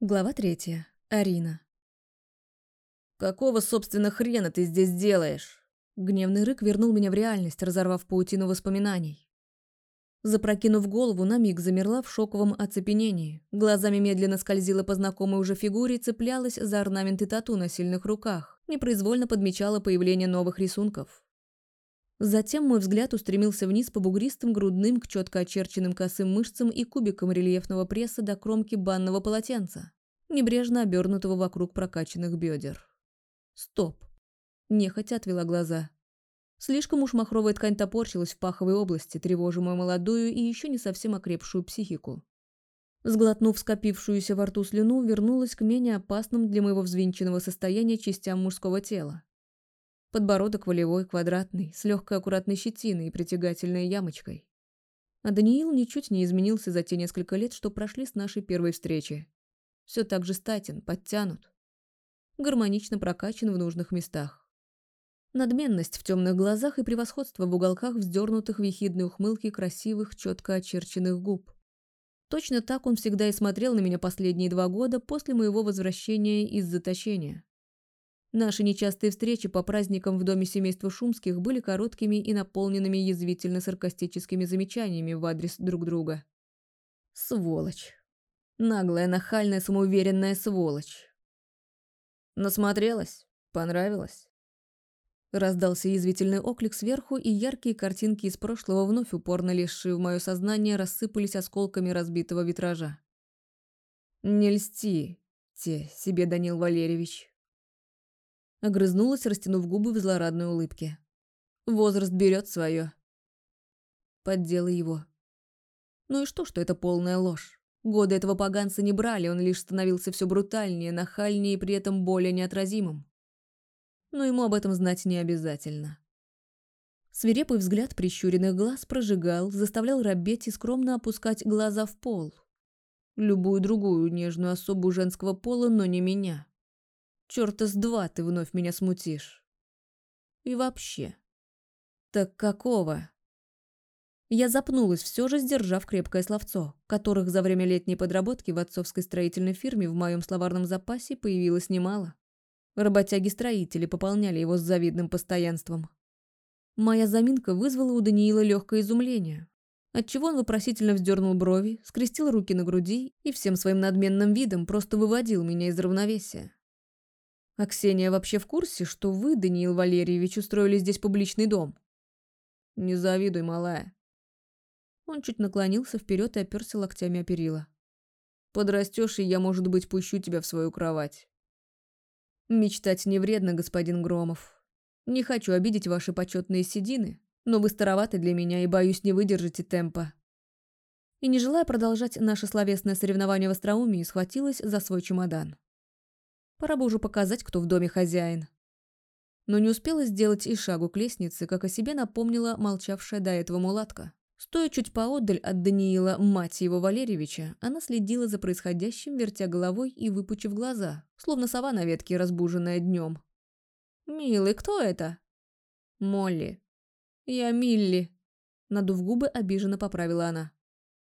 Глава третья. Арина. «Какого, собственно, хрена ты здесь делаешь?» Гневный рык вернул меня в реальность, разорвав паутину воспоминаний. Запрокинув голову, на миг замерла в шоковом оцепенении. Глазами медленно скользила по знакомой уже фигуре, цеплялась за орнаменты тату на сильных руках. Непроизвольно подмечала появление новых рисунков. Затем мой взгляд устремился вниз по бугристым грудным к четко очерченным косым мышцам и кубикам рельефного пресса до кромки банного полотенца, небрежно обернутого вокруг прокачанных бедер. Стоп. Нехотя отвела глаза. Слишком уж махровая ткань топорщилась в паховой области, тревожа мою молодую и еще не совсем окрепшую психику. Сглотнув скопившуюся во рту слюну, вернулась к менее опасным для моего взвинченного состояния частям мужского тела. Подбородок волевой, квадратный, с легкой аккуратной щетиной и притягательной ямочкой. А Даниил ничуть не изменился за те несколько лет, что прошли с нашей первой встречи. Все так же статен, подтянут. Гармонично прокачан в нужных местах. Надменность в темных глазах и превосходство в уголках вздернутых в ехидной ухмылке красивых, четко очерченных губ. Точно так он всегда и смотрел на меня последние два года после моего возвращения из заточения. Наши нечастые встречи по праздникам в доме семейства Шумских были короткими и наполненными язвительно-саркастическими замечаниями в адрес друг друга. Сволочь. Наглая, нахальная, самоуверенная сволочь. Насмотрелась? Понравилось? Раздался язвительный оклик сверху, и яркие картинки из прошлого, вновь упорно лезшие в мое сознание, рассыпались осколками разбитого витража. «Не льсти, те себе, Данил Валерьевич. Огрызнулась, растянув губы в злорадной улыбке. Возраст берет свое. Поддела его. Ну и что, что это полная ложь? Годы этого поганца не брали, он лишь становился все брутальнее, нахальнее и при этом более неотразимым. Но ему об этом знать не обязательно. Свирепый взгляд прищуренных глаз прожигал, заставлял робеть и скромно опускать глаза в пол. Любую другую нежную особу женского пола, но не меня. Чёрта с два ты вновь меня смутишь. И вообще. Так какого? Я запнулась, все же сдержав крепкое словцо, которых за время летней подработки в отцовской строительной фирме в моем словарном запасе появилось немало. Работяги-строители пополняли его с завидным постоянством. Моя заминка вызвала у Даниила легкое изумление, отчего он вопросительно вздернул брови, скрестил руки на груди и всем своим надменным видом просто выводил меня из равновесия. А Ксения вообще в курсе, что вы, Даниил Валерьевич, устроили здесь публичный дом? Не завидуй, малая. Он чуть наклонился вперед и оперся локтями о перила. Подрастешь, и я, может быть, пущу тебя в свою кровать. Мечтать не вредно, господин Громов. Не хочу обидеть ваши почетные седины, но вы староваты для меня и, боюсь, не выдержите темпа. И не желая продолжать наше словесное соревнование в остроумии, схватилась за свой чемодан. Пора бы уже показать, кто в доме хозяин. Но не успела сделать и шагу к лестнице, как о себе напомнила молчавшая до этого мулатка. Стоя чуть поодаль от Даниила, мать его Валерьевича, она следила за происходящим, вертя головой и выпучив глаза, словно сова на ветке, разбуженная днем. «Милый, кто это?» «Молли». «Я Милли», — надув губы, обиженно поправила она.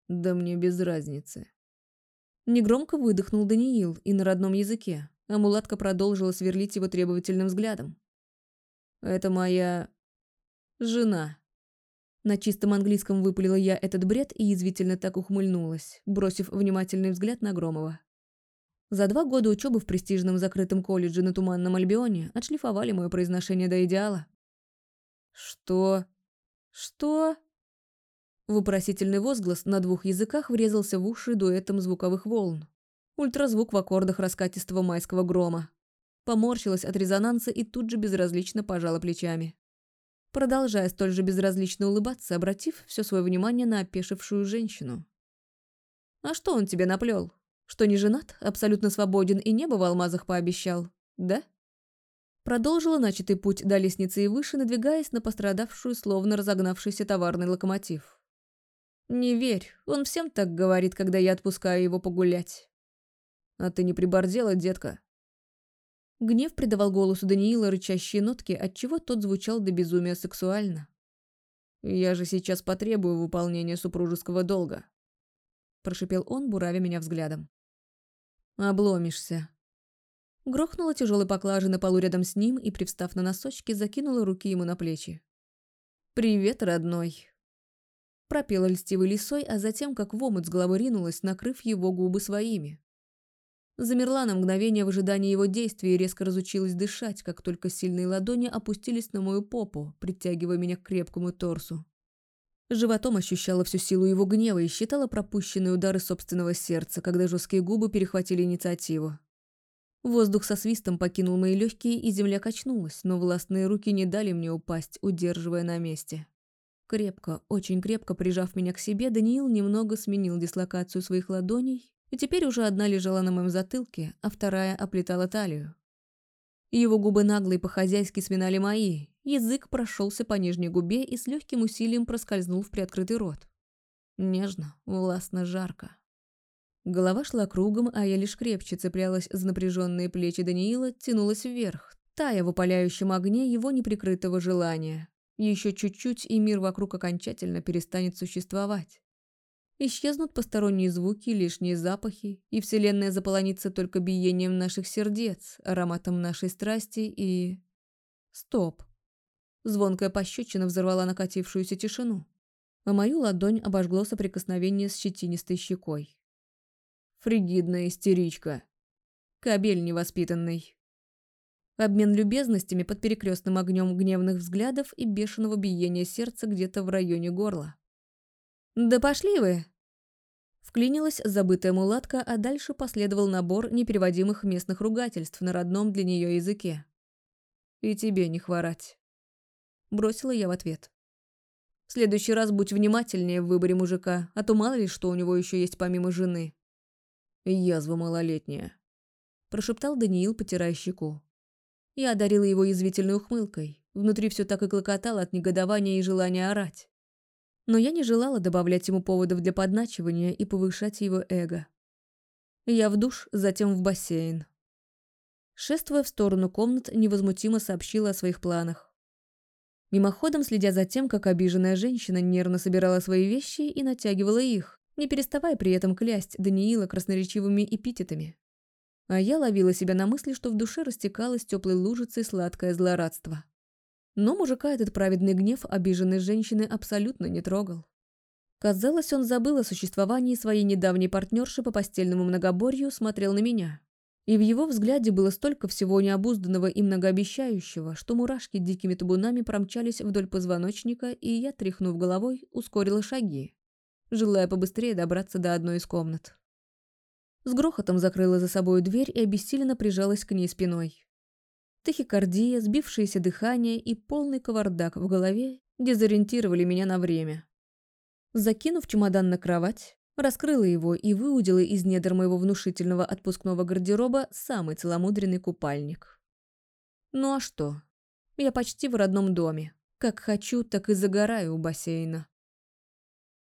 «Да мне без разницы». Негромко выдохнул Даниил и на родном языке, а мулатка продолжила сверлить его требовательным взглядом. «Это моя... жена». На чистом английском выпалила я этот бред и язвительно так ухмыльнулась, бросив внимательный взгляд на Громова. За два года учебы в престижном закрытом колледже на Туманном Альбионе отшлифовали мое произношение до идеала. «Что? Что?» Вопросительный возглас на двух языках врезался в уши дуэтом звуковых волн, Ультразвук в аккордах раскатистого майского грома. Поморщилась от резонанса и тут же безразлично пожала плечами. Продолжая столь же безразлично улыбаться, обратив все свое внимание на опешившую женщину. «А что он тебе наплел? Что не женат, абсолютно свободен и небо в алмазах пообещал, да?» Продолжила начатый путь до лестницы и выше, надвигаясь на пострадавшую, словно разогнавшийся товарный локомотив. «Не верь, он всем так говорит, когда я отпускаю его погулять. А ты не прибордела, детка?» Гнев придавал голосу Даниила рычащие нотки, отчего тот звучал до безумия сексуально. «Я же сейчас потребую выполнения супружеского долга», – прошипел он, буравя меня взглядом. Обломишься. Грохнула тяжелой поклажей на полу рядом с ним и, привстав на носочки, закинула руки ему на плечи. «Привет, родной!» Пропела льстивой лисой, а затем, как в омут с головы ринулась, накрыв его губы своими. Замерла на мгновение в ожидании его действий и резко разучилась дышать, как только сильные ладони опустились на мою попу, притягивая меня к крепкому торсу. Животом ощущала всю силу его гнева и считала пропущенные удары собственного сердца, когда жесткие губы перехватили инициативу. Воздух со свистом покинул мои легкие, и земля качнулась, но властные руки не дали мне упасть, удерживая на месте. Крепко, очень крепко прижав меня к себе, Даниил немного сменил дислокацию своих ладоней, и теперь уже одна лежала на моем затылке, а вторая оплетала талию. Его губы нагло и по-хозяйски сминали мои, язык прошелся по нижней губе и с легким усилием проскользнул в приоткрытый рот. Нежно, властно, жарко. Голова шла кругом, а я лишь крепче цеплялась за напряженные плечи Даниила, тянулась вверх, тая в опаляющем огне его неприкрытого желания. Еще чуть-чуть, и мир вокруг окончательно перестанет существовать. Исчезнут посторонние звуки, лишние запахи, и вселенная заполонится только биением наших сердец, ароматом нашей страсти и... Стоп. Звонкая пощечина взорвала накатившуюся тишину, а мою ладонь обожгло соприкосновение с щетинистой щекой. Фригидная истеричка. Кабель невоспитанный. Обмен любезностями под перекрестным огнем гневных взглядов и бешеного биения сердца где-то в районе горла. «Да пошли вы!» Вклинилась забытая мулатка, а дальше последовал набор непереводимых местных ругательств на родном для нее языке. «И тебе не хворать», — бросила я в ответ. «В следующий раз будь внимательнее в выборе мужика, а то мало ли что у него еще есть помимо жены». «Язва малолетняя», — прошептал Даниил, потирая щеку. Я одарила его язвительной ухмылкой. Внутри все так и клокотало от негодования и желания орать но я не желала добавлять ему поводов для подначивания и повышать его эго. Я в душ, затем в бассейн. Шествуя в сторону комнат, невозмутимо сообщила о своих планах. Мимоходом следя за тем, как обиженная женщина нервно собирала свои вещи и натягивала их, не переставая при этом клясть Даниила красноречивыми эпитетами. А я ловила себя на мысли, что в душе растекалось теплой лужицей сладкое злорадство. Но мужика этот праведный гнев обиженной женщины абсолютно не трогал. Казалось, он забыл о существовании своей недавней партнерши по постельному многоборью, смотрел на меня. И в его взгляде было столько всего необузданного и многообещающего, что мурашки дикими табунами промчались вдоль позвоночника, и я, тряхнув головой, ускорила шаги, желая побыстрее добраться до одной из комнат. С грохотом закрыла за собой дверь и обессиленно прижалась к ней спиной. Тахикардия, сбившееся дыхание и полный кавардак в голове дезориентировали меня на время. Закинув чемодан на кровать, раскрыла его и выудила из недр моего внушительного отпускного гардероба самый целомудренный купальник. Ну а что? Я почти в родном доме. Как хочу, так и загораю у бассейна.